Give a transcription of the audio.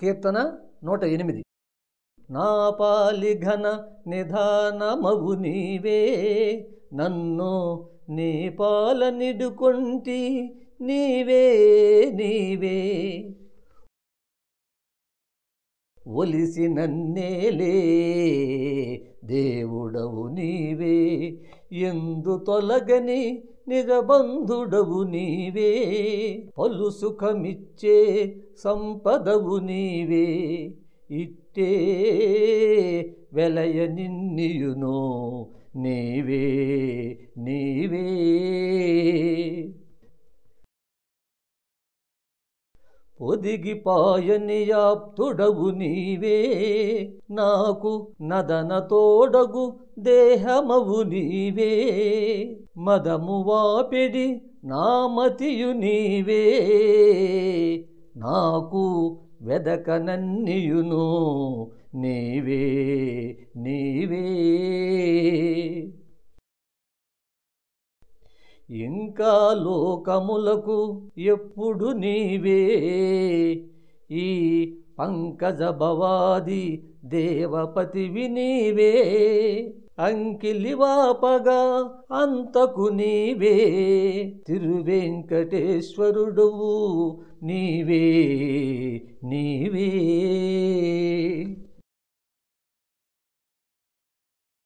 కీర్తన నూట ఎనిమిది. నా పాలిఘన నిధానమవు నీవే నన్ను నీ పాల నిడుకొంటి నీవే నీవే. ఒలిసి నన్నేలే దేవుడవు నీవే. ఎందు తొలగని నిజబంధుడవు నీవే పలు సుఖమిచ్చే సంపదవు నీవే. ఇట్టే వెలయ నిన్నియును నీవే నీవే పొదిగి పాయనియాప్తుడవు నీవే. నాకు నదన తోడగు దేహమవు నీవే. మదము వాపిడి నామతియు నీవే. నాకు వెదకనన్నియును నీవే నీవే. ఇంకా లోకములకు ఎప్పుడు నీవే. ఈ పంకజ భవాది దేవపతివి నీవే. అంకిలివాపగా అంతకు నీవే. తిరువెంకటేశ్వరుడువు నీవే నీవే.